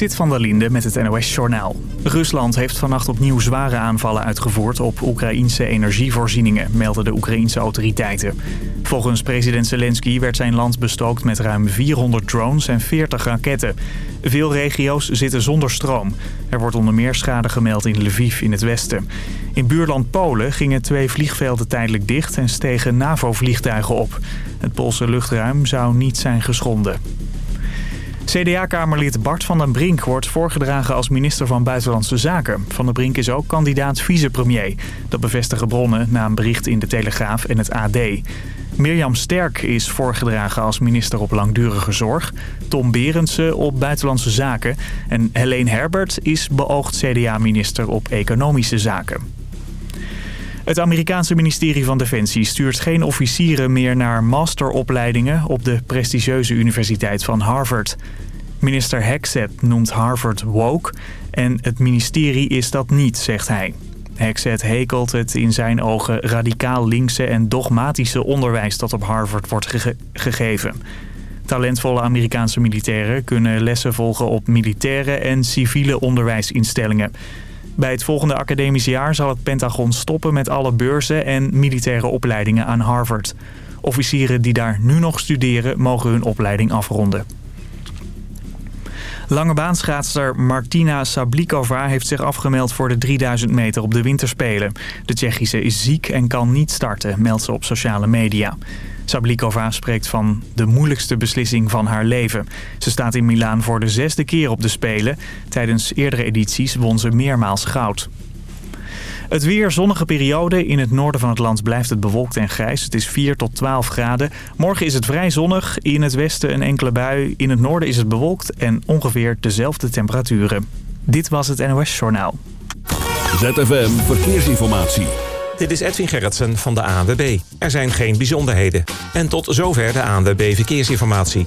Zit van der Linde met het NOS-journaal. Rusland heeft vannacht opnieuw zware aanvallen uitgevoerd op Oekraïnse energievoorzieningen, melden de Oekraïnse autoriteiten. Volgens president Zelensky werd zijn land bestookt met ruim 400 drones en 40 raketten. Veel regio's zitten zonder stroom. Er wordt onder meer schade gemeld in Lviv in het westen. In buurland Polen gingen twee vliegvelden tijdelijk dicht en stegen NAVO-vliegtuigen op. Het Poolse luchtruim zou niet zijn geschonden. CDA-kamerlid Bart van den Brink wordt voorgedragen als minister van Buitenlandse Zaken. Van den Brink is ook kandidaat vicepremier. Dat bevestigen bronnen na een bericht in de Telegraaf en het AD. Mirjam Sterk is voorgedragen als minister op langdurige zorg. Tom Berendsen op Buitenlandse Zaken. En Helene Herbert is beoogd CDA-minister op Economische Zaken. Het Amerikaanse ministerie van Defensie stuurt geen officieren meer naar masteropleidingen op de prestigieuze universiteit van Harvard. Minister Hexet noemt Harvard woke en het ministerie is dat niet, zegt hij. Hexet hekelt het in zijn ogen radicaal linkse en dogmatische onderwijs dat op Harvard wordt gegeven. Talentvolle Amerikaanse militairen kunnen lessen volgen op militaire en civiele onderwijsinstellingen. Bij het volgende academische jaar zal het Pentagon stoppen met alle beurzen en militaire opleidingen aan Harvard. Officieren die daar nu nog studeren mogen hun opleiding afronden. Langebaanschaatster Martina Sablikova heeft zich afgemeld voor de 3000 meter op de winterspelen. De Tsjechische is ziek en kan niet starten, meldt ze op sociale media. Sablikova spreekt van de moeilijkste beslissing van haar leven. Ze staat in Milaan voor de zesde keer op de Spelen. Tijdens eerdere edities won ze meermaals goud. Het weer, zonnige periode. In het noorden van het land blijft het bewolkt en grijs. Het is 4 tot 12 graden. Morgen is het vrij zonnig. In het westen een enkele bui. In het noorden is het bewolkt en ongeveer dezelfde temperaturen. Dit was het NOS Journaal. ZFM Verkeersinformatie. Dit is Edwin Gerritsen van de ANWB. Er zijn geen bijzonderheden. En tot zover de ANWB Verkeersinformatie.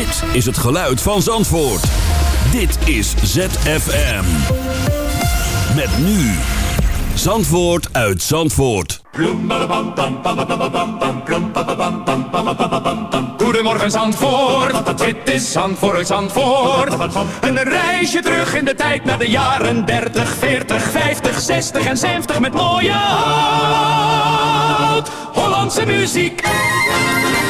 Dit is het geluid van Zandvoort. Dit is ZFM. Met nu. Zandvoort uit Zandvoort. Goedemorgen Zandvoort, dit is Zandvoort, Zandvoort. Een reisje terug in de tijd naar de jaren 30, 40, 50, 60 en 70 met mooie oud-Hollandse muziek.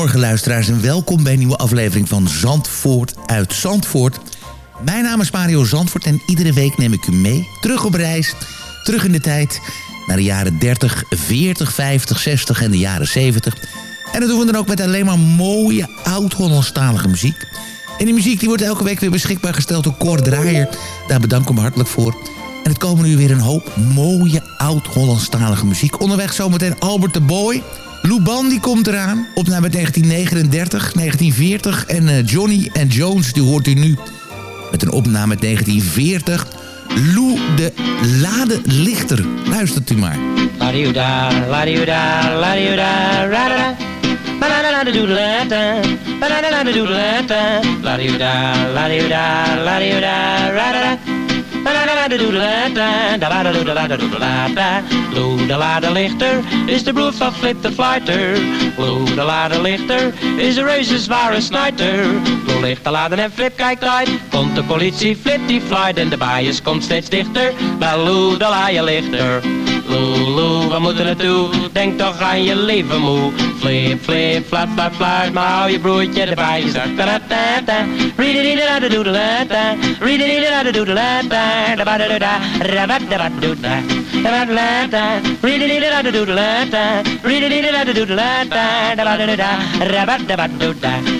goedemorgen luisteraars en welkom bij een nieuwe aflevering van Zandvoort uit Zandvoort. Mijn naam is Mario Zandvoort en iedere week neem ik u mee. Terug op reis, terug in de tijd, naar de jaren 30, 40, 50, 60 en de jaren 70. En dat doen we dan ook met alleen maar mooie oud-Hollandstalige muziek. En die muziek die wordt elke week weer beschikbaar gesteld door Cor Draaier. Daar bedank ik hem hartelijk voor. En het komen nu weer een hoop mooie oud-Hollandstalige muziek. Onderweg zometeen Albert de Boy... Lou Bandy komt eraan. Opname 1939, 1940. En eh, Johnny and Jones, die hoort u nu met een opname 1940. Lou de Lade Lichter. Luistert u maar. De Lade Lichter is de broer van Flip de Flighter. Lou de Lade Lichter is een reuze zware snijter. Laden en Flip kijkt uit. Komt de politie, Flip die flight en de bias komt steeds dichter. Bij Lou de Lade Lichter. Lou, we moeten naartoe. Denk toch aan je leven moe. Flip, flip, flap, flap, flap. Maar hou je broertje erbij. Je zegt da da da da. Read it, da da doodle da da. Read it, da da da da. Da da da da. Da da da. Da da da. Read it, da da doodle da da. Read it, da da da da. Da da da da. Da da ba doodle da.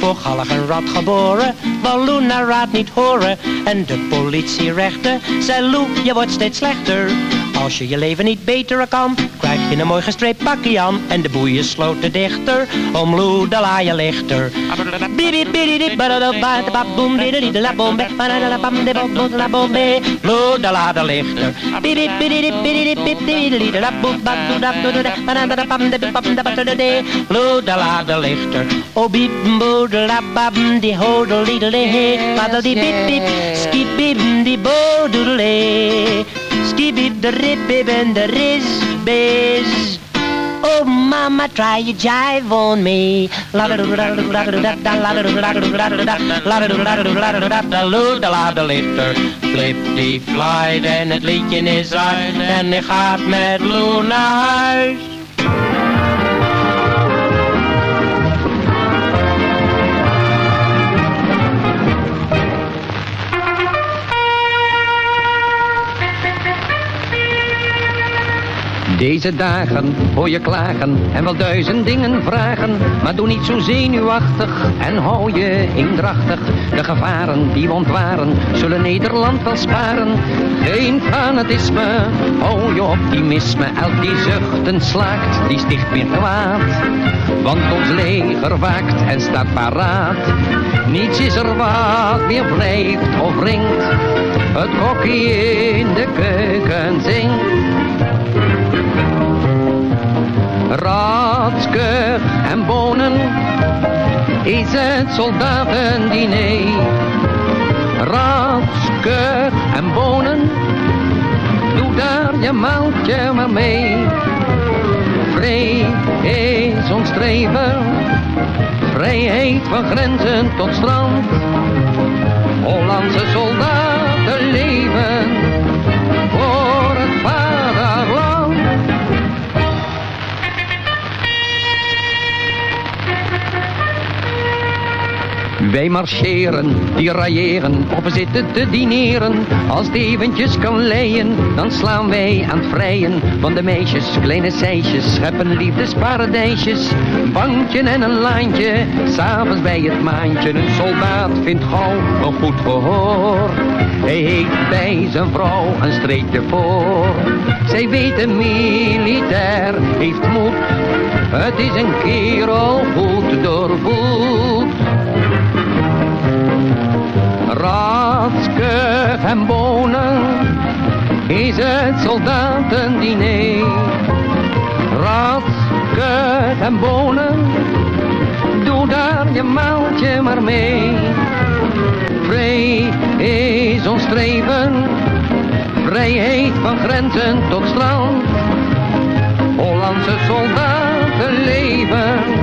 Voor Gallig een rat geboren, Lou naar raad niet horen. En de politierechter zei Lou, je wordt steeds slechter. Als je je leven niet beter kan, krijg je een mooi gestreept pakje aan. En de boeien sloten dichter, om de laaie lichter. Lou de lichter. De lichter. Die die bip bip. Skip die. Skibib de rib bib en de riz. Oh mama, try your jive on me. La la la la. Flip die flight en het liedje is uit en ik gaat met Lou naar huis. Deze dagen hoor je klagen en wel duizend dingen vragen. Maar doe niet zo zenuwachtig en hou je eendrachtig. De gevaren die we ontwaren zullen Nederland wel sparen. Geen fanatisme, hou je optimisme. Elk die zuchten slaakt, die sticht meer kwaad. Want ons leger waakt en staat paraat. Niets is er wat meer blijft of ringt. Het kokkie in de keuken zingt. Ratske en bonen is het soldatendiner. Ratske en bonen, doe daar je maaltje maar mee. Vrij is ons streven, vrijheid van grenzen tot strand. Hollandse soldaten leven Wij marcheren, die railleren, of zitten te dineren. Als het eventjes kan leien, dan slaan wij aan het vrijen. Van de meisjes, kleine seisjes, scheppen liefdesparadijsjes. Een bankje en een laantje, s'avonds bij het maantje. Een soldaat vindt gauw een goed gehoor. Hij heeft bij zijn vrouw een streekje voor. Zij weet een militair heeft moed. Het is een kerel goed doorvoed. Ratske en bonen is het soldatendiner. Ratske en bonen, doe daar je maaltje maar mee. Vrij is ons streven, vrijheid van grenzen tot strand. Hollandse soldaten leven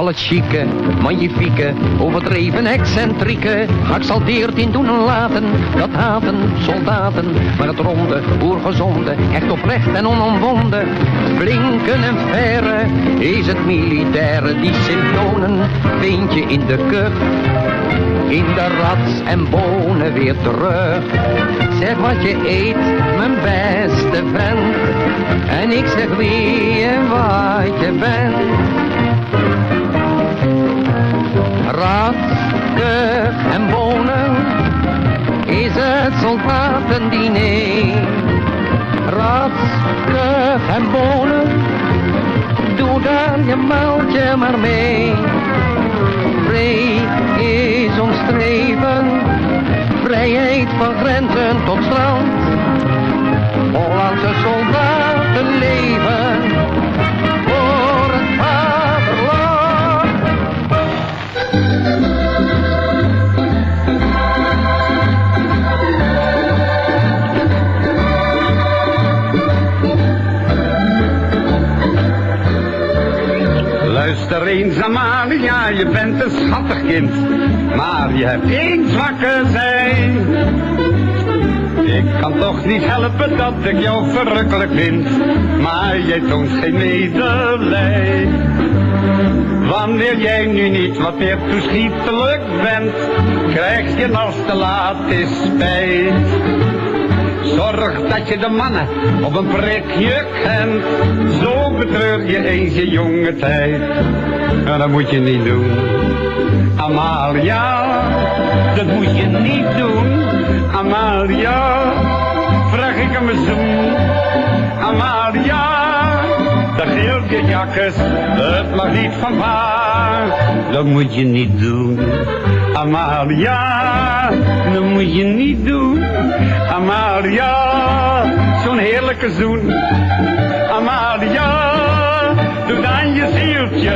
Al het chique, magnifieke, overdreven excentrieke, geëxalteerd in doen en laten, dat haten soldaten, maar het ronde, oergezonde, echt oprecht en onomwonden, blinken en verre, is het militaire, die symptomen vind in de kuch, in de rats en bonen weer terug. Zeg wat je eet, mijn beste vent, en ik zeg wie en wat je bent. Ratske en bonen is het soldatendiner. Ratske en bonen, doe daar je maaltje maar mee. Vrij is ons streven, vrijheid van grenzen tot strand. Hollandse soldaten leven Luister eens Amalia, je bent een schattig kind, maar je hebt één zwakke zij. Ik kan toch niet helpen dat ik jou verrukkelijk vind, maar jij toont geen medelij. Wanneer jij nu niet wat meer toeschietelijk bent, krijg je als te laat is spijt. Zorg dat je de mannen op een prikje kent. Zo betreur je eens je jonge tijd. En dat moet je niet doen. Amalia, dat moet je niet doen. Amalia, vraag ik hem een zoen. Amalia, de geel jakkes, het mag niet van pa. Dat moet je niet doen. Amalia, dat moet je niet doen. Amalia, zo'n heerlijke zoen. Amalia, doe dan je zieltje,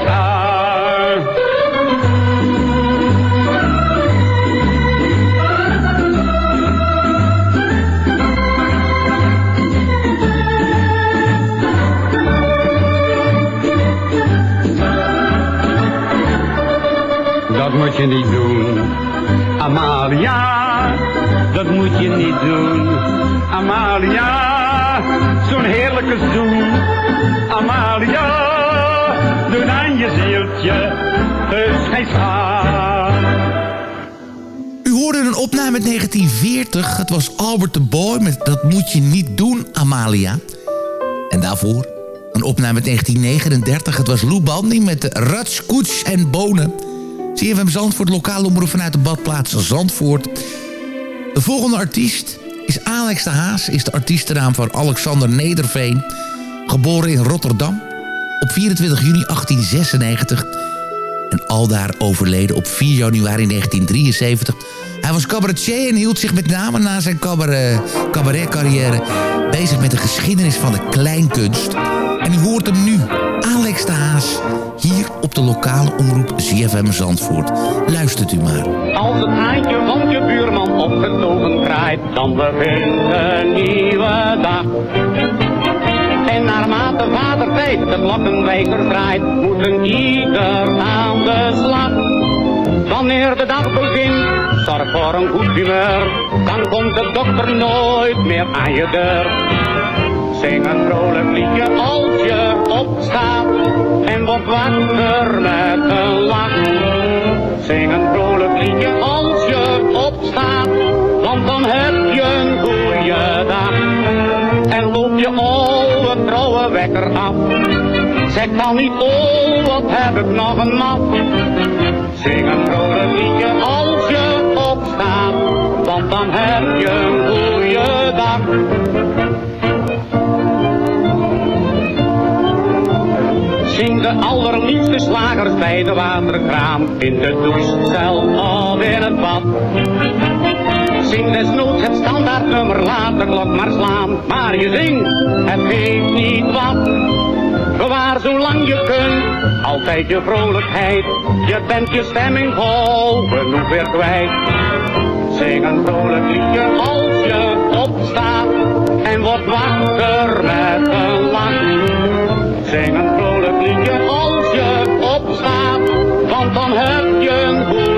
vraag. Dat moet je niet doen. Amalia, dat moet je niet doen. Amalia, zo'n heerlijke zoen. Amalia, doet aan je zieltje, dus geen. U hoorde een opname uit 1940. Het was Albert de Boy met Dat moet je niet doen, Amalia. En daarvoor een opname uit 1939. Het was Lou Bandy met de Rats, Koets en Bonen. CFM Zandvoort, lokale omroep vanuit de badplaats Zandvoort. De volgende artiest is Alex de Haas. Is de artiestennaam van Alexander Nederveen. Geboren in Rotterdam op 24 juni 1896 en aldaar overleden op 4 januari 1973. Hij was cabaretier en hield zich met name na zijn cabaret, cabaretcarrière bezig met de geschiedenis van de kleinkunst. En u hoort hem nu, Alex de Haas, hier op de lokale omroep ZFM Zandvoort. Luistert u maar. Als het haantje je buurman opgetogen kraait, dan begint een nieuwe dag. En naarmate vader tijd de klokkenwijzer draait, moet een ieder aan de slag. Wanneer de dag begint, zorg voor een goed humeur, dan komt de dokter nooit meer aan je deur. Zing een vrolijk liedje als je opstaat en wordt wakker met een lach. Zing een vrolijk liedje als dan heb je een goede dag. En loop je oude trouwe wekker af. Zeg dan niet, oh wat heb ik nog een mat. Zing een vrolijk liedje als je opstaat, want dan heb je een goede dag. Zing de allerliefste slagers bij de waterkraan, in de douche, zelf of in het bad. Zing desnoods het standaardnummer, laat de klok maar slaan. Maar je zingt, het geeft niet wat. Bewaar zolang je kunt, altijd je vrolijkheid. Je bent je stemming vol, genoeg weer kwijt. Zing een vrolijk liedje als je opstaat en wordt wakker met een lach. Zing een vrolijk liedje als je opstaat, want dan heb je een goede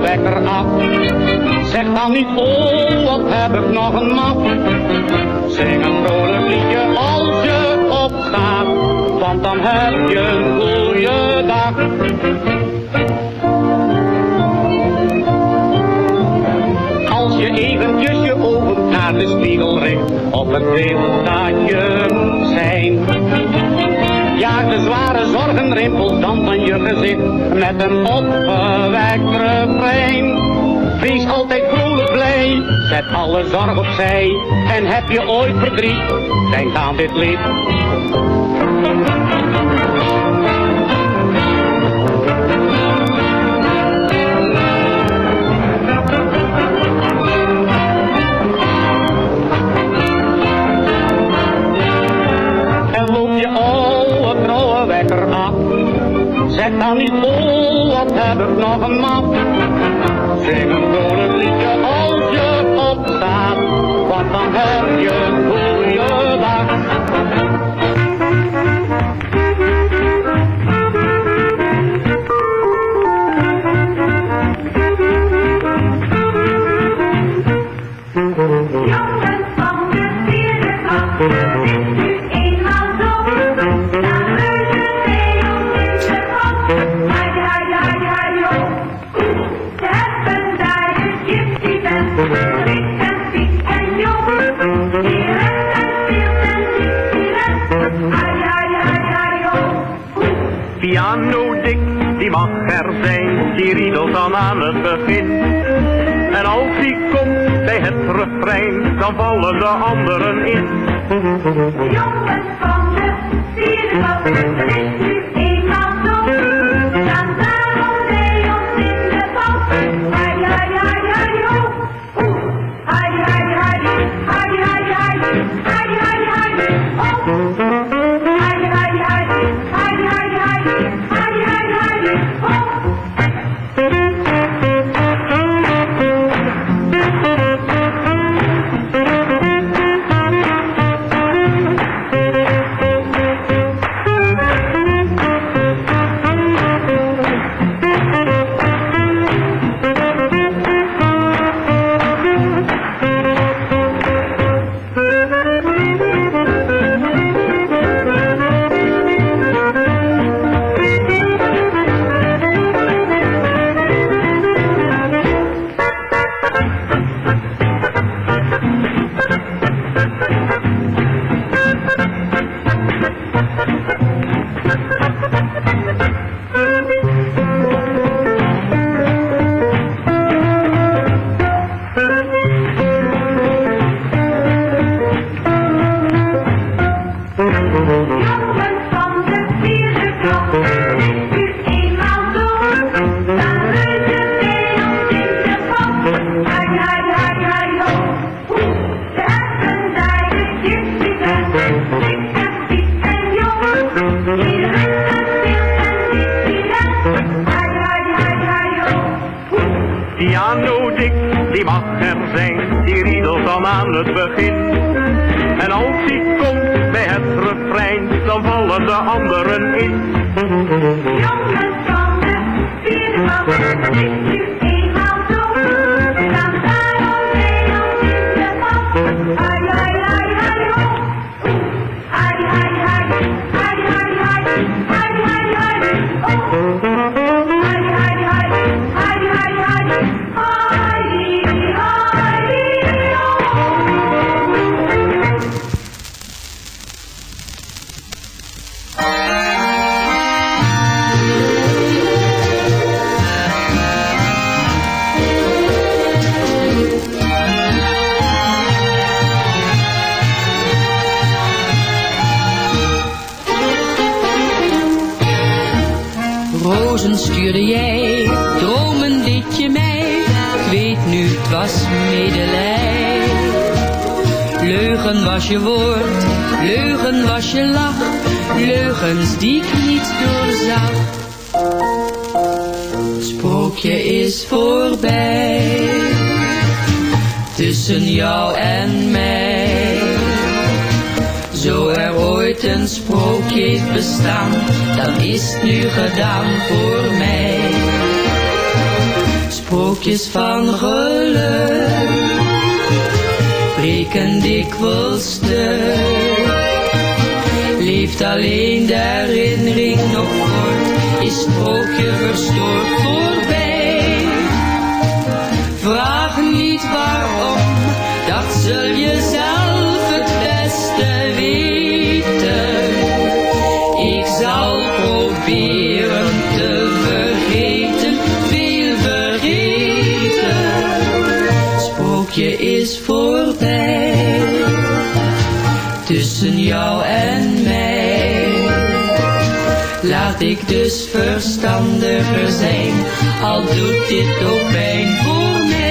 wekker af. Zeg dan niet, oh wat heb ik nog een mat. Zing een vrolijk liedje als je opstaat, want dan heb je een goede dag. Als je eventjes je ogen naar de spiegel richt, op het beeld dat je zijn. Zware zorgenrimpels dan van je gezicht, met een opgewekt refrein. Wees altijd vrolijk blij, zet alle zorg opzij. En heb je ooit verdriet, denk aan dit lied. Zeg dan niet, oh wat heb ik nog een mat. Zing een vrolijk liedje als je opstaat, want dan heb je een dan aan het begin. En als die komt bij het refrein, dan vallen de anderen in. Gedaan voor mij. Sprookjes van geluk breken dikwijls stuk. Leeft alleen de herinnering nog voort, is sprookje verstoord voorbij. Tussen jou en mij. Laat ik dus verstandiger zijn, al doet dit ook pijn voor mij.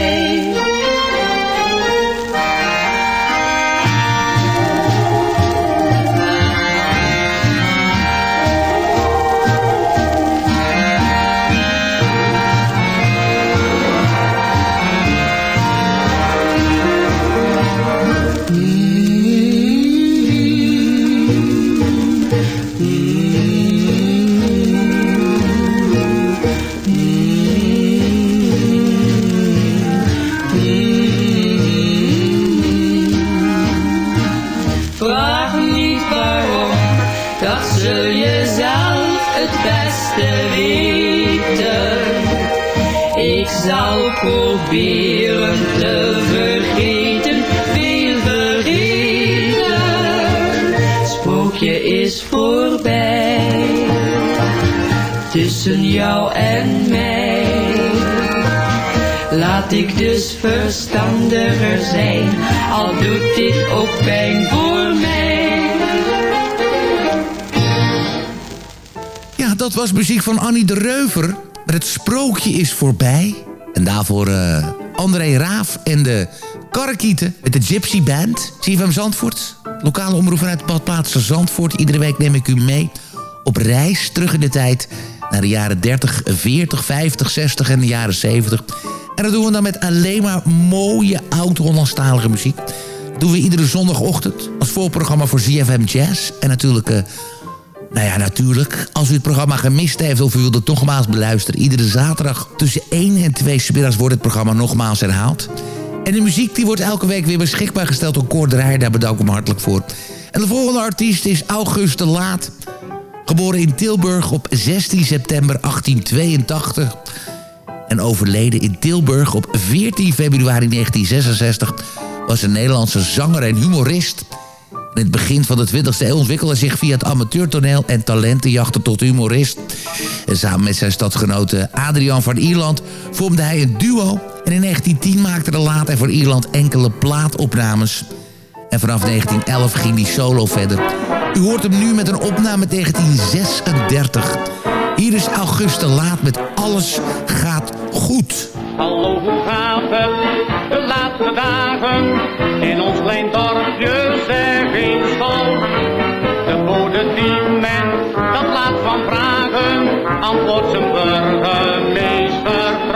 Proberen te vergeten, veel vergeten. Sprookje is voorbij, tussen jou en mij. Laat ik dus verstandiger zijn, al doet dit ook pijn voor mij. Ja, dat was muziek van Annie de Reuver. Het sprookje is voorbij. En daarvoor eh, André Raaf en de Karrekieten met de Gypsy Band. CFM Zandvoort. Lokale omroep vanuit de badplaats Zandvoort. Iedere week neem ik u mee op reis terug in de tijd... naar de jaren 30, 40, 50, 60 en de jaren 70. En dat doen we dan met alleen maar mooie oud-Hollandstalige muziek. Dat doen we iedere zondagochtend als voorprogramma voor ZFM Jazz. En natuurlijk... eh, nou ja, natuurlijk. Als u het programma gemist heeft of u wilt het nogmaals beluisteren... iedere zaterdag tussen 1 en 2 's middags wordt het programma nogmaals herhaald. En de muziek die wordt elke week weer beschikbaar gesteld door Cor. Daar bedank ik hem hartelijk voor. En de volgende artiest is August de Laat. Geboren in Tilburg op 16 september 1882. En overleden in Tilburg op 14 februari 1966... was een Nederlandse zanger en humorist... In het begin van de 20e eeuw ontwikkelde zich via het amateurtoneel en talentenjachten tot humorist. En samen met zijn stadgenote Adriaan van Ierland vormde hij een duo. En in 1910 maakte de later voor Ierland enkele plaatopnames. En vanaf 1911 ging hij solo verder. U hoort hem nu met een opname 1936. Hier is Auguste Laat met Alles gaat goed. Hallo, hoe gaat het de laatste dagen? In ons klein dorpje zeg eens vol. De bode die men dat laat van vragen, antwoordt zijn burgemeester.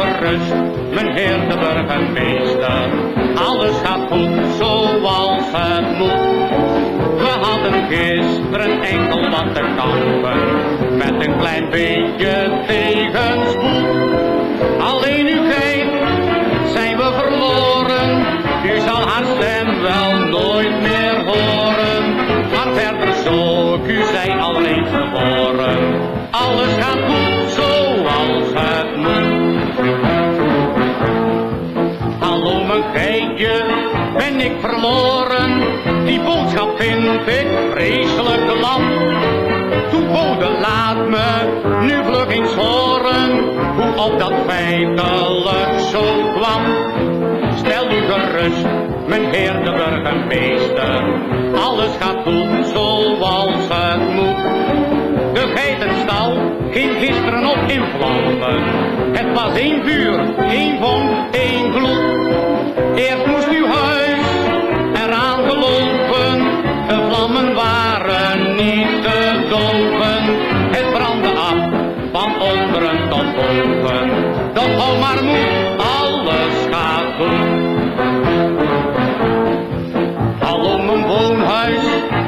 Gerust, mijn heer de burgemeester. Alles gaat goed zoals het moet. We hadden gisteren enkel wat te kampen, met een klein beetje tegenspoed. Alleen u kijkt, zijn we verloren. U zal haar stem wel nooit meer horen. Maar verder zo, u zij alleen geboren. Alles gaat Mijn geitje, ben ik verloren? Die boodschap vind ik vreselijk lam. Toen bode laat me nu vlug eens horen hoe op dat feitelijk zo kwam. Stel u gerust, mijn heer de burgemeester, alles gaat goed zoals het moet. De geitenstal ging gisteren op in vlammen. Het was één vuur, één vonk, één gloed. Eerst moest uw huis eraan gelopen. De vlammen waren niet te doven. Het brandde af van onderen tot boven. Doch hou maar moed, alles gaat goed. Hallo mijn woonhuis,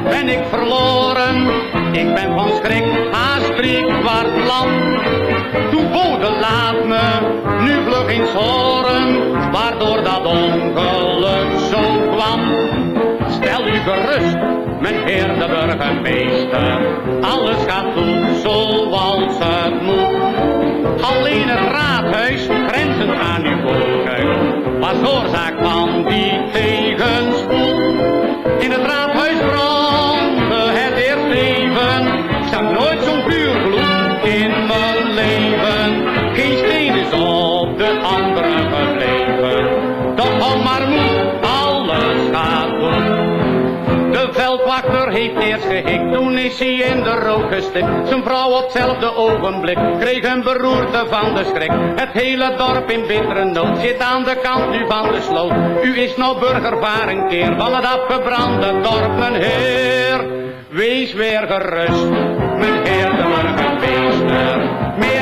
ben ik verloren. Ik ben van schrik haast drie kwart lam. Toen bode laat me nu vlug eens horen, waardoor dat ongeluk zo kwam. Stel u gerust, mijn heer de burgemeester, alles gaat goed zoals het moet. Alleen het raadhuis, grenzend aan uw woonhuis, was oorzaak van die tegenspoed. De andere gebleven, toch maar moed, alles gaat goed. De veldwachter heeft eerst gehikt, toen is hij in de rook gestikt. Zijn vrouw op hetzelfde ogenblik kreeg een beroerte van de schrik. Het hele dorp in bittere nood zit aan de kant nu van de sloot. U is nou burgervaar een keer van het afgebrande dorp, mijn heer. Wees weer gerust, mijn heer de burgemeester. Meer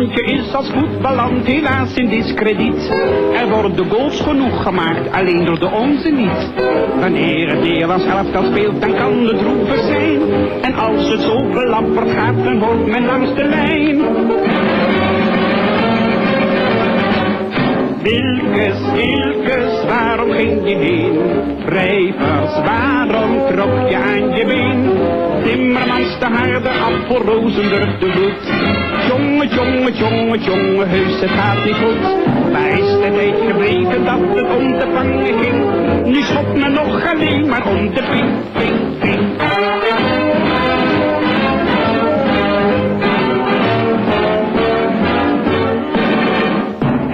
landje is als voetballand helaas in discrediet. Er worden goals genoeg gemaakt, alleen door de onze niet. Wanneer het Nederlands elftal speelt, dan kan het droevig zijn. En als het zo belamperd gaat, dan wordt men langs de lijn. Wilkes, Wilkes, waarom ging je heen? Rijvers, waarom trok je aan je been? Timmermans de harde appel, Rozenburg de bloed. Jonge, jonge, jonge, jonge, heus het gaat niet goed. Waar is de tijd gebleven dat het om te vangen ging? Nu schopt men nog alleen maar om de ping, ping, ping.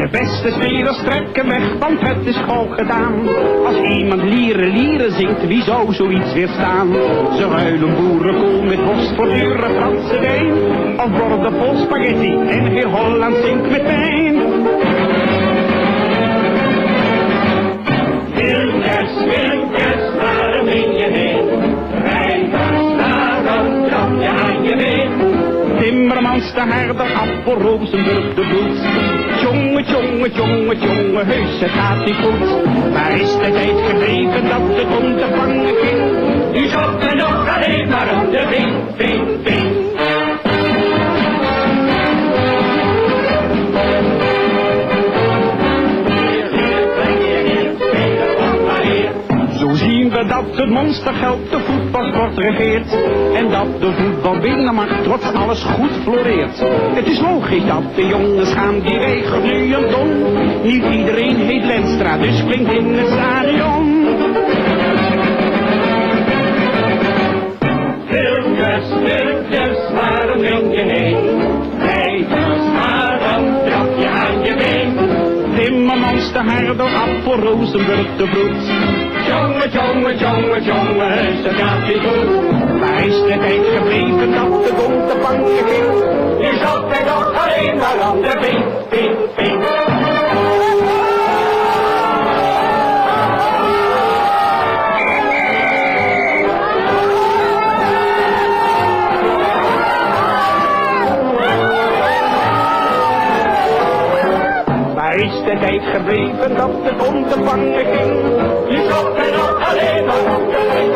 De beste spelers trekken weg, want het is gauw gedaan. Als iemand lieren lieren zingt, wie zou zoiets weerstaan? Ze ruilen boerenkool met worst voor dure Franse wijn. Of worden vol spaghetti en heel Holland zingt met wijn. Wilkes, Wilkes, Timmermans de herder, appel, Rozenburg de bloed. Jonge, jonge, jonge, jonge, heus, het gaat niet goed. Waar is de tijd gebleven dat het om te vangen ging? U zocht me nog alleen maar om de ving, ving, ving. Dat het monstergeld de voetbalsport regeert. En dat de voetbalbinnenmacht trots alles goed floreert. Het is logisch dat de jongens gaan die regelt nu een ton. Niet iedereen heet Lenstra, dus klinkt in het stadion. Wilkes, Wilkes, waarom ging je De herder, appel, Rozenburg de bloed. Jonge, jonge, jonge, jonge, heus, dat gaat niet goed. Waar is de tijd gebleven dat de bond te vangen ging? Je zat er nog alleen maar aan de ping, gebleven dat het om te vangen ging. Je kon er nog alleen maar op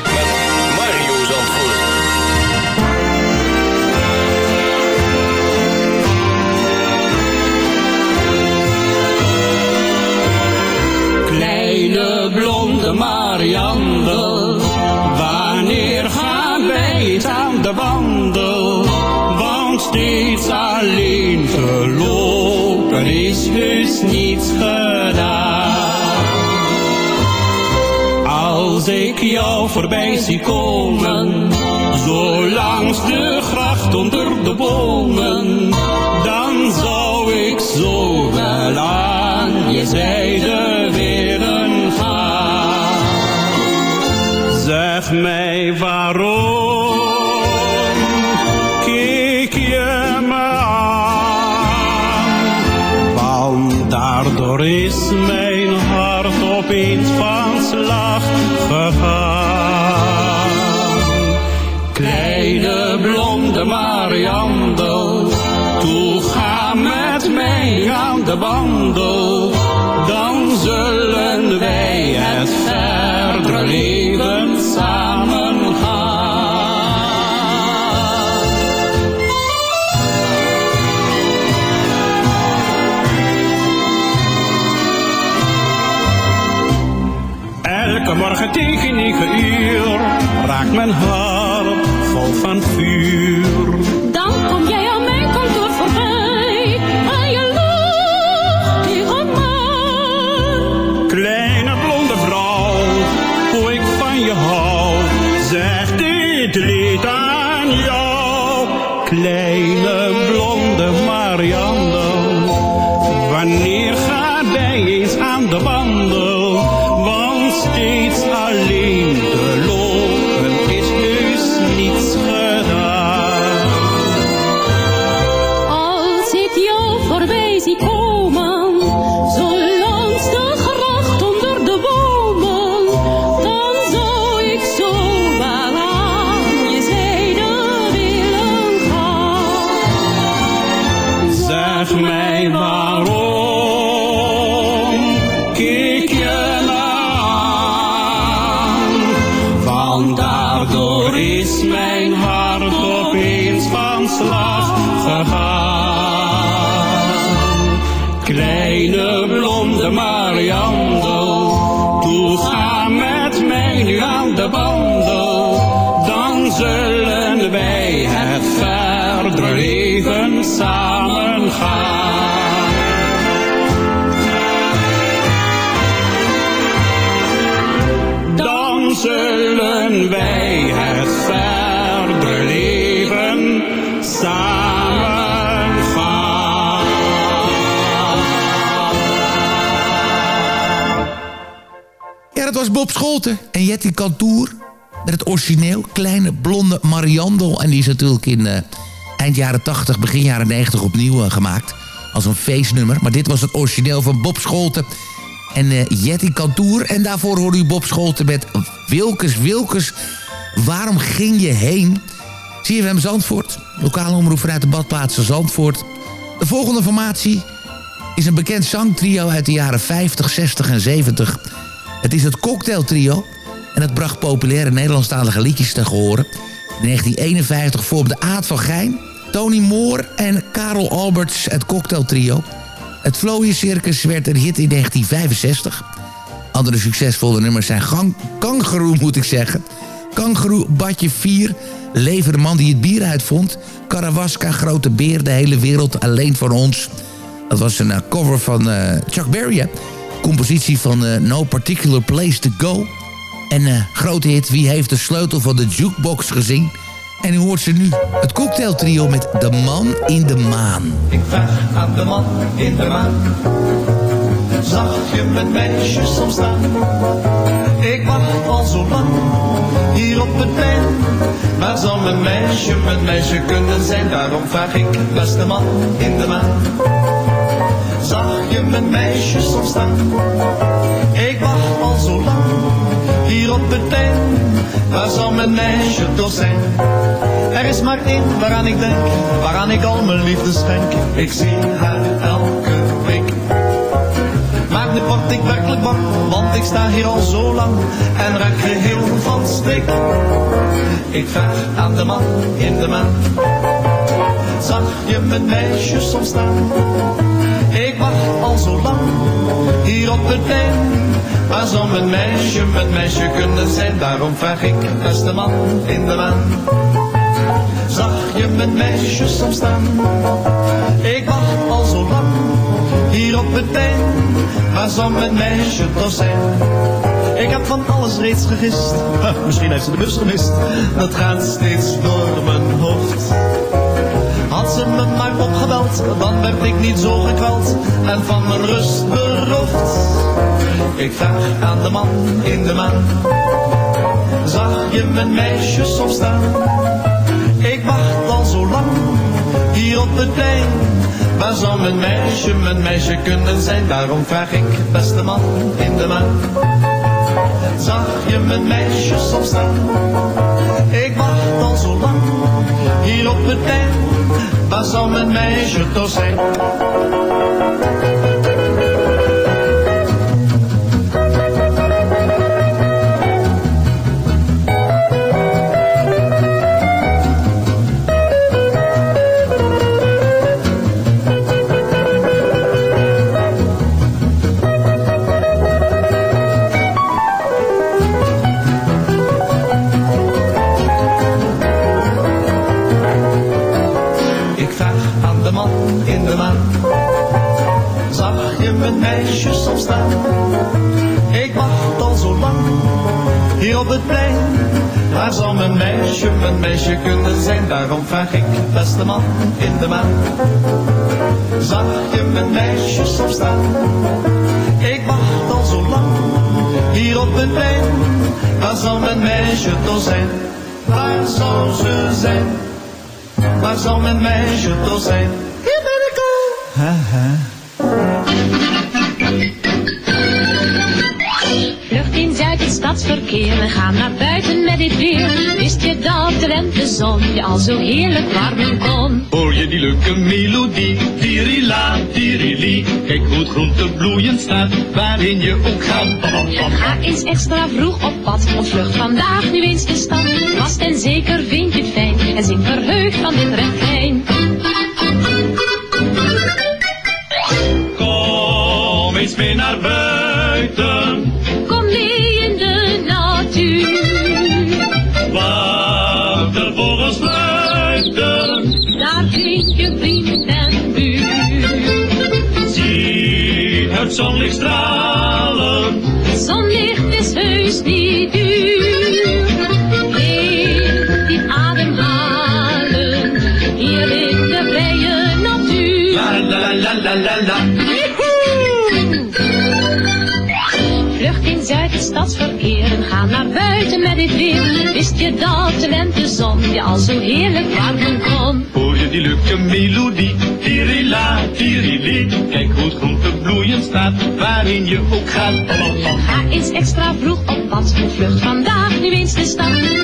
wanneer gaan wij aan de wandel? Want steeds alleen gelopen is dus niets gedaan. Als ik jou voorbij zie komen, zo langs de gracht onder de bomen, dan zou ik zo wel aan je zijde Mij waarom kijk je me aan? Want daardoor is mijn hart opeens van slag gegaan. Kleine blonde Mariandel, toe ga met mij aan de wandel. Mijn hart Kantoor. Met het origineel kleine blonde Mariandel. En die is natuurlijk in eh, eind jaren 80, begin jaren 90 opnieuw eh, gemaakt. Als een feestnummer. Maar dit was het origineel van Bob Scholten en eh Jetty Kantoor. En daarvoor hoorde u Bob Scholten met Wilkes Wilkes. Waarom ging je heen? CFM Zandvoort. Lokale omroep vanuit de badplaatsen Zandvoort. De volgende formatie is een bekend zangtrio uit de jaren 50, 60 en 70. Het is het Cocktail Trio en het bracht populaire Nederlandstalige liedjes te horen. In 1951 vormde Aad van Gijn, Tony Moore en Karel Alberts het Cocktail Trio. Het Vlooien Circus werd een hit in 1965. Andere succesvolle nummers zijn Gang, Kangaroo, moet ik zeggen. Kangaroo, Badje 4, Leven de man die het bier uitvond. Karawaska, Grote Beer, De hele wereld alleen voor ons. Dat was een eh, cover van eh, Chuck Berry. Compositie van eh, No Particular Place to Go. En eh, grote hit, wie heeft de sleutel van de jukebox gezien? En u hoort ze nu, het cocktailtrio met De Man in de Maan. Ik vraag aan de man in de maan. Zag je mijn meisje soms staan? Ik wacht al zo lang hier op het plein. Maar zal mijn meisje mijn meisje kunnen zijn? Daarom vraag ik, beste man in de maan. Zag je mijn meisje soms staan? Ik wacht al zo lang hier op het plein. Waar zal mijn meisje toch zijn? Er is maar één waaraan ik denk, waaraan ik al mijn liefde schenk. Ik zie haar elke week. Maar nu word ik werkelijk bang, want ik sta hier al zo lang en raak geheel van streek. Ik vraag aan de man in de maan, zag je mijn meisje soms staan? Ik wacht al zo lang hier op het plein. Waar zal mijn meisje, mijn meisje kunnen zijn? Daarom vraag ik, beste man in de maan. Zag je mijn meisje soms staan? Ik wacht al zo lang hier op het plein. Waar zal mijn meisje toch zijn? Ik heb van alles reeds gegist. Misschien heeft ze de bus gemist. Dat gaat steeds door mijn hoofd. Had ze me maar opgebeld, dan werd ik niet zo gekweld en van mijn rust beroofd. Ik vraag aan de man in de maan, zag je mijn meisje soms staan? Ik wacht al zo lang hier op het plein. Waar zal mijn meisje, mijn meisje kunnen zijn? Daarom vraag ik, beste man in de maan. Zag je mijn meisje soms staan? Ik wacht al zo lang hier op het plein. Waar zal mijn meisje zijn? Mijn meisje, mijn meisje kunnen zijn? Daarom vraag ik, beste man in de maan. Zag je mijn meisje soms staan? Ik wacht al zo lang hier op het plein. Waar zal mijn meisje toch zijn? Waar zou ze zijn? Waar zal mijn meisje toch zijn? Stadsverkeer, we gaan naar buiten met dit weer. Wist je dat de lentezon je al zo heerlijk warmen kon? Hoor je die leuke melodie? Tirila, tirili. Kijk hoe het groente bloeiend staat, waarin je ook gaat. Ga eens extra vroeg op pad, ontvlucht vandaag nu eens de stad. Vast en zeker vind je het fijn en zing verheugd van dit refrein. Het zonlicht stralen, Zonlicht is heus niet duur. Leef die ademhalen, hier in de vrije natuur. la la la la la la. Vlucht in Zuid stadsverkeer en ga naar buiten met dit weer. Wist je dat de lentezon je al zo heerlijk warmen kon? Hoor je die leuke melodie? Tirila, tirili. Kijk hoe het groente staat, waarin je ook gaat. Ga eens extra vroeg op pad, vlucht vandaag nu eens de stad.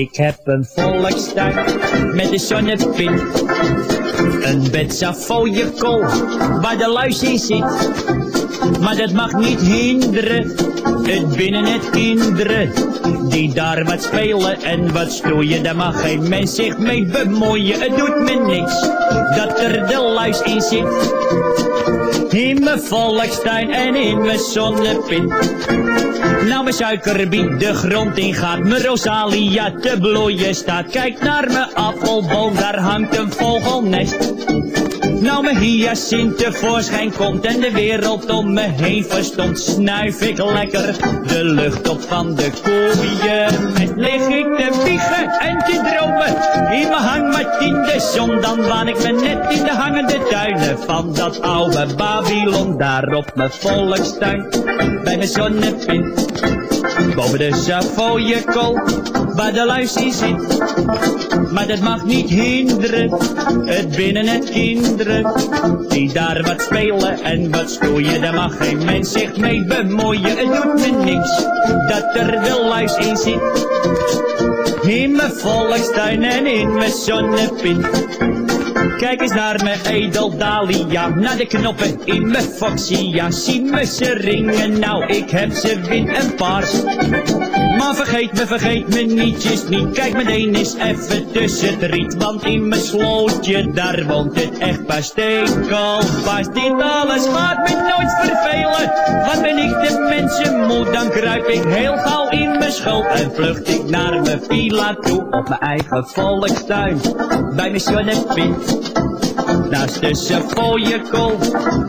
Ik heb een volkstuin met een zonnepin. Een bed kool waar de luis in zit. Maar dat mag niet hinderen, het binnen het kinderen. Die daar wat spelen en wat stoeien, daar mag geen mens zich mee bemoeien. Het doet me niks dat er de luis in zit. In mijn volkstuin en in mijn zonnepin. Nou mijn suikerbiet de grond in gaat, mijn rosalia te bloeien staat. Kijk naar mijn appelboom, daar hangt een vogelnest. Nou mijn hyacint tevoorschijn komt en de wereld om me heen verstomt, snuif ik lekker de lucht op van de koeien. Met lig ik te wiegen en te dromen in mijn hangmat in de zon, dan waan ik me net in de hangende tuinen van dat oude Babylon, daar op mijn volkstuin, bij mijn zonnepin. Boven de Savoyekool, waar de luis in zit. Maar dat mag niet hinderen, het binnen het kinderen. Die daar wat spelen en wat stoeien, daar mag geen mens zich mee bemoeien. Het doet me niks, dat er de luis in zit. In mijn volkstuin en in mijn zonnepin. Kijk eens naar mijn edeldalia, naar de knoppen in mijn foxia. Zie me ze ringen, nou ik heb ze wit en paars. Maar vergeet me, vergeet me nietjes niet. Kijk meteen eens even tussen het riet. Want in mijn slootje, daar woont het echt paar stekelpaars. Dit alles gaat me nooit vervelen. Want ben ik de mensen moe, dan kruip ik heel gauw in mijn schuld. En vlucht ik naar mijn villa toe, op mijn eigen volkstuin. Bij mijn zonnepin. Naast tussen fooienkool,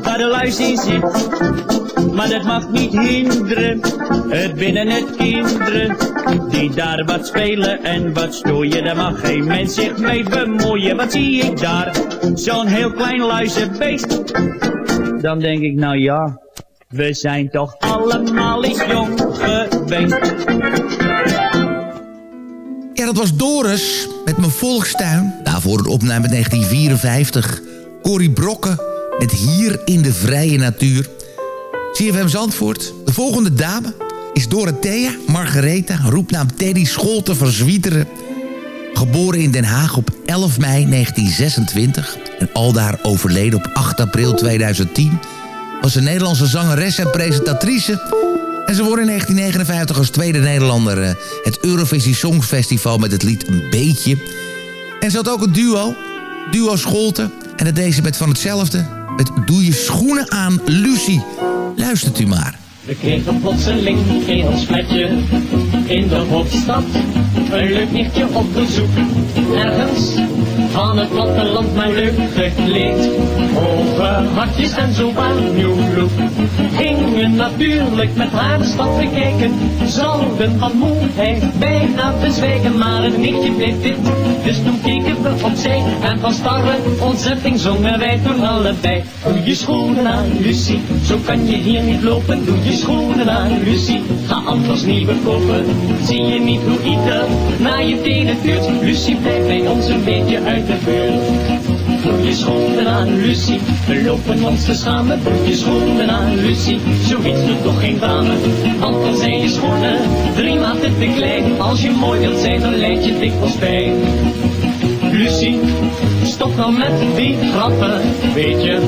waar de luis in zit. Maar dat mag niet hinderen, het binnen het kinderen. Die daar wat spelen en wat stoeien, daar mag geen mens zich mee bemoeien. Wat zie ik daar, zo'n heel klein luizenbeest. Dan denk ik, nou ja, we zijn toch allemaal eens jong geweest. Ja, dat was Doris met mijn volkstuin. Daarvoor een opname 1954. Corrie Brokken met Hier in de Vrije Natuur. CFM Zandvoort. De volgende dame is Dorothea Margaretha, roepnaam Teddy Scholte van Zwieteren. Geboren in Den Haag op 11 mei 1926 en aldaar overleden op 8 april 2010... was een Nederlandse zangeres en presentatrice... En ze worden in 1959 als tweede Nederlander eh, het Eurovisie Songfestival met het lied Een Beetje. En ze had ook een duo, duo Scholten. En dat deed ze met van hetzelfde, met Doe je schoenen aan Lucie. Luistert u maar. We kregen plotseling in ons flatje in de hoofdstad een leuk nichtje op bezoek. Ergens van het platteland maar leuk gekleed. Hoge hartjes en zo aan nieuw look. Gingen natuurlijk met haar de stad bekijken. Zouden van moeheid bijna bezwijken, maar het nichtje bleef dit. Dus toen keken we opzij en van starre ontzetting zongen wij toen allebei. Doe je schoenen aan, Lucie, zo kan je hier niet lopen. Doe schoenen aan, Lucie, ga anders nieuwe kopen. Zie je niet hoe ieder naar je tenen vuurt? Lucie, blijf bij ons een beetje uit de buurt. Doe je schoenen aan, Lucie, we lopen ons te schamen. Doe je schoenen aan, Lucie, zoiets doet toch geen dame. Want dan zijn je schoenen drie maten te klein. Als je mooi wilt zijn, dan leid je dikwijls pijn. Lucie, stop nou met die grappen, weet je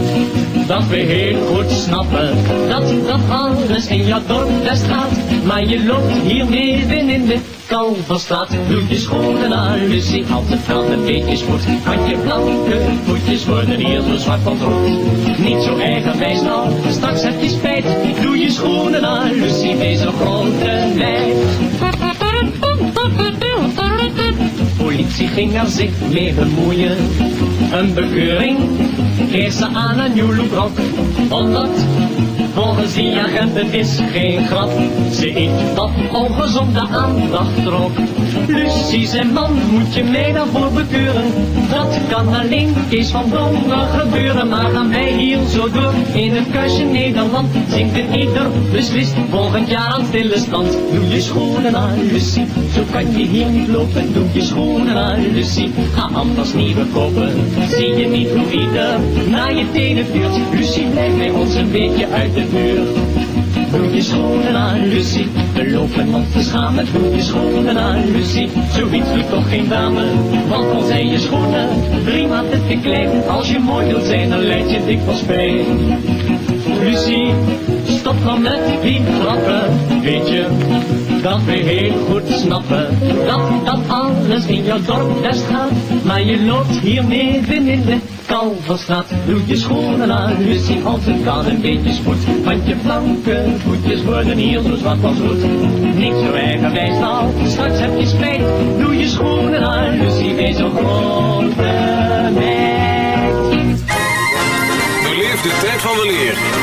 dat we heel goed snappen dat dat alles in jouw dorp best gaat. Maar je loopt hier midden in de Kalverstraat. Doe je schoenen aan, Lucie, altijd gaan een beetje spoed. Want je blanke voetjes worden hier zo zwart van roet. Niet zo eigenwijs nou, straks heb je spijt. Doe je schoenen aan, Lucie, wees een grote meid. Politie ging er zich mee bemoeien. Een bekeuring kreeg ze aan een nieuwloekrok. Omdat volgens die agent het is geen grap. Ze iets dat ongezonde aandacht trok. Lucie zijn man moet je mij daarvoor bekeuren. Dat kan alleen Kees van Dongen gebeuren. Maar gaan wij hier zo door in het kuisje Nederland. Zingt het ieder beslist volgend jaar aan stille stand. Doe je schoenen aan, Lucie, zo kan je hier niet lopen. Doe je schoenen aan, Lucie, ga anders nieuwe kopen. Zie je niet hoe ieder naar je tenen vuurt. Lucie, blijf bij ons een beetje uit de buurt. Doe je schoenen aan, Lucie. We lopen mond te schamen. Doe je schoenen aan, Lucie. Zoiets doet toch geen dame. Want al zijn je schoenen drie maten te klein. Als je mooi wilt zijn, dan leid je dikwijls pijn. Lucie, stop dan met die grappen. Weet je dat we heel goed snappen dat dat alles in jouw dorp best gaat. Maar je loopt hier midden in Kalverstraat. Doe je schoenen aan, Lucie, als het kan een beetje spoed. Want je blanke voetjes worden hier zo zwart als roet. Niet zo eigenwijs nou, straks heb je spijt. Doe je schoenen aan, Lucie, wees een grote meid. Beleef de tijd van de leer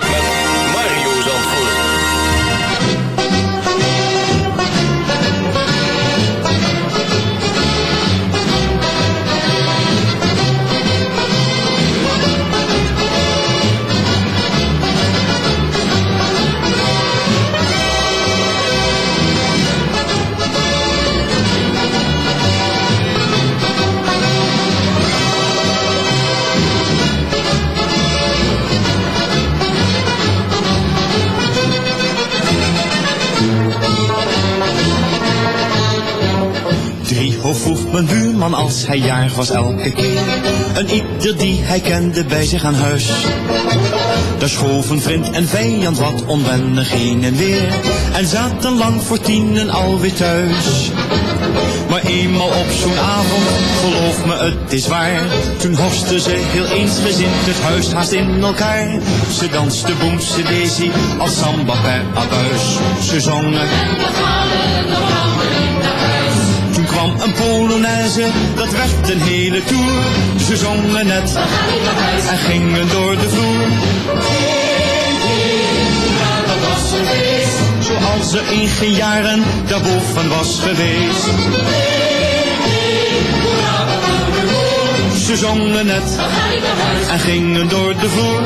Driehof vroeg mijn buurman als hij jarig was elke keer. Een ieder die hij kende bij zich aan huis. Daar schoven vriend en vijand wat onwennig heen en weer. En zaten lang voor tienen alweer thuis. Maar eenmaal op zo'n avond, geloof me het is waar. Toen horsten ze heel eensgezind het huis haast in elkaar. Ze danste boemse daisy als samba per abuis. Ze zongen. Toen kwam een Polonaise, dat werd een hele tour. Ze zongen net en gingen door de vloer. zoals er in geen jaren daarboven was geweest. Ze zongen net en gingen door de vloer.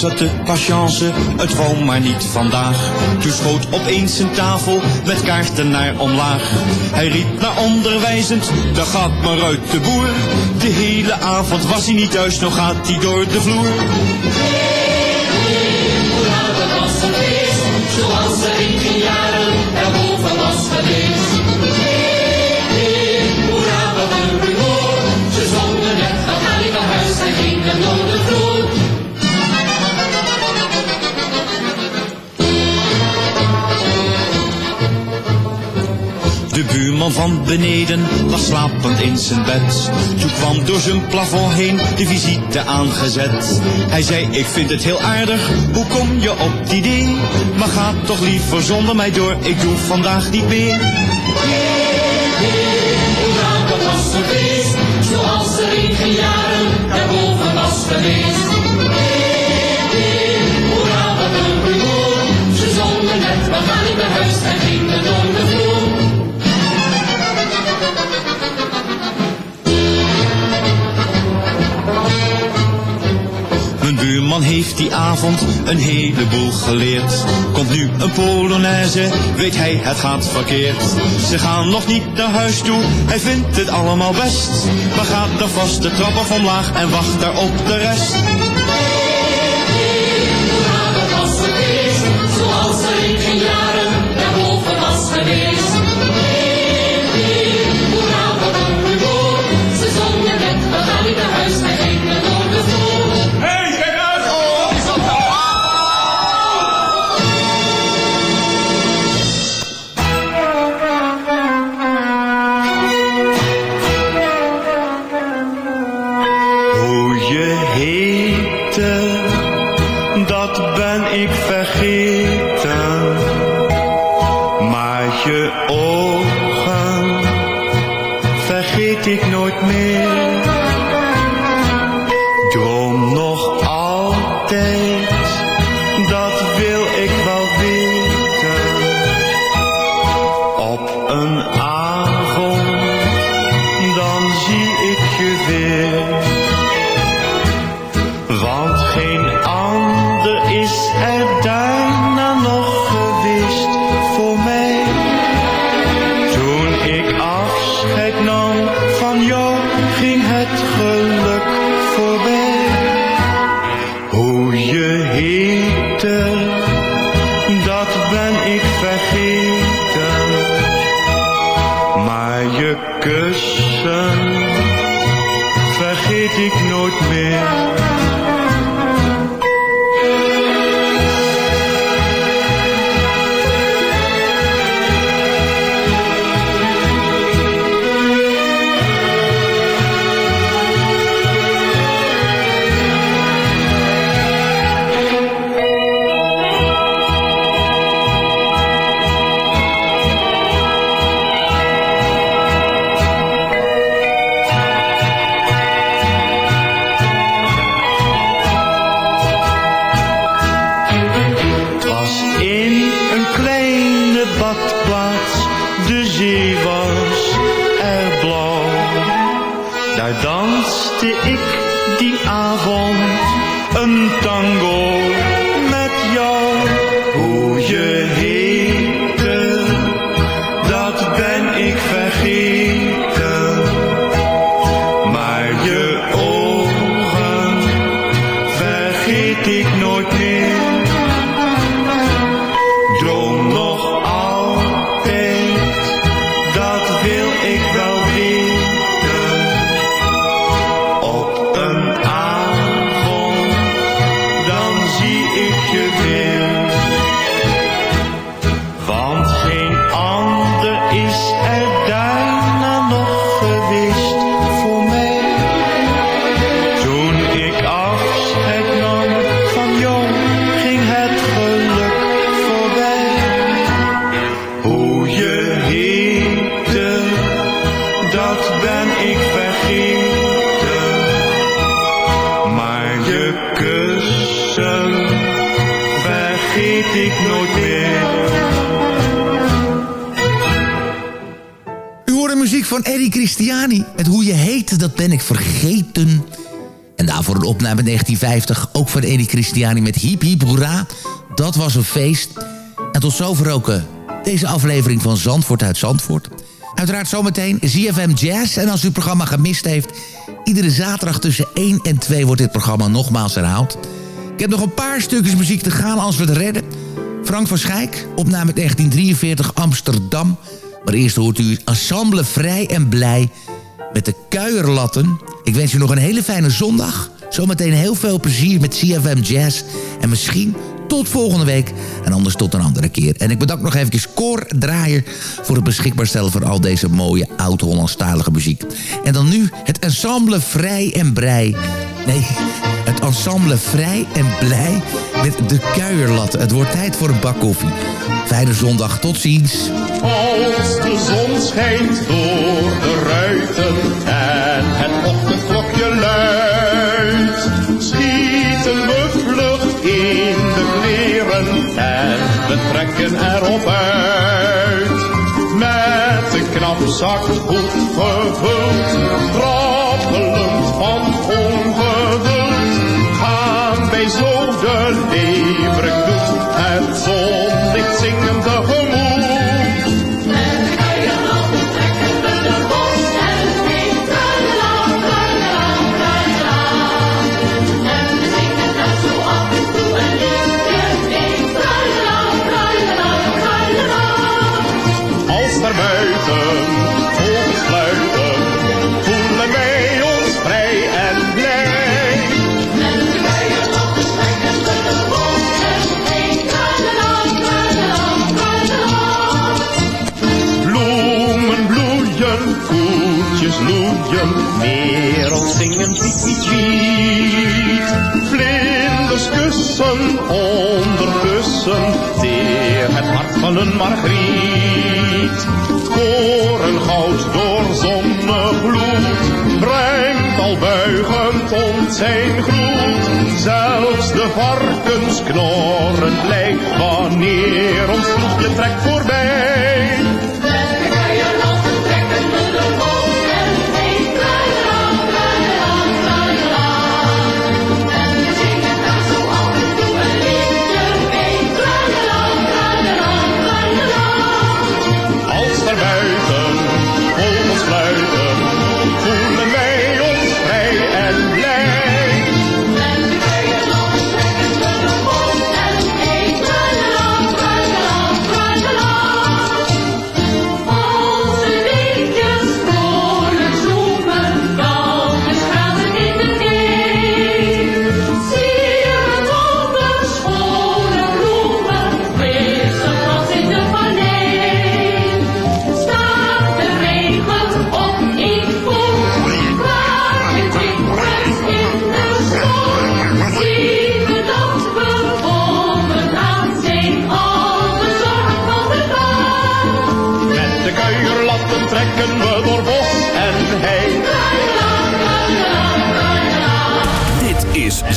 Zat de patience, het wou maar niet vandaag. Toen schoot opeens een tafel met kaarten naar omlaag. Hij riep naar onderwijzend, daar gaat maar uit de boer. De hele avond was hij niet thuis, nog gaat hij door de vloer. De buurman van beneden lag slapend in zijn bed. Toen kwam door zijn plafond heen de visite aangezet. Hij zei, ik vind het heel aardig, hoe kom je op het idee? Maar ga toch liever zonder mij door, ik doe vandaag niet meer. Hoera, dat was een feest. Zoals er in geen jaren daarboven was geweest. Hoera, wat een rumoer. Ze zongen net, we gaan niet naar huis en Buurman heeft die avond een heleboel geleerd. Komt nu een Polonaise, weet hij het gaat verkeerd. Ze gaan nog niet naar huis toe, hij vindt het allemaal best. Maar gaat dan vast de trap af omlaag en wacht daar op de rest. En daarvoor een opname 1950, ook van Eddie Christiani met Hiep Hiep Hoera. Dat was een feest. En tot zover ook eh, deze aflevering van Zandvoort uit Zandvoort. Uiteraard zometeen ZFM Jazz. En als u het programma gemist heeft... iedere zaterdag tussen 1 en 2 wordt dit programma nogmaals herhaald. Ik heb nog een paar stukjes muziek te gaan als we het redden. Frank van Schijk, opname 1943 Amsterdam. Maar eerst hoort u ensemble Vrij en Blij met de kuierlatten. Ik wens u nog een hele fijne zondag. Zometeen heel veel plezier met CFM Jazz. En misschien tot volgende week. En anders tot een andere keer. En ik bedank nog even Cor Draaier... voor het beschikbaar stellen van al deze mooie oud-Hollandstalige muziek. En dan nu het ensemble Vrij en Brei. Nee, ensemble Vrij en Blij met de kuierlatten. Het wordt tijd voor een bak koffie. Fijne zondag, tot ziens. Als de zon schijnt door de ruiten en het ochtendklokje luidt, schieten we vlug in de kleren en we trekken erop uit. Met een knap zakgoed gevuld, bijen, merel zingen piet piet piet. Vlinders kussen ondertussen, teer het hart van een margriet. Korengoud door zonnegloed, ruimt al buigend om zijn gloed. Zelfs de varkens knorren blijft wanneer ons vloegje trekt voorbij.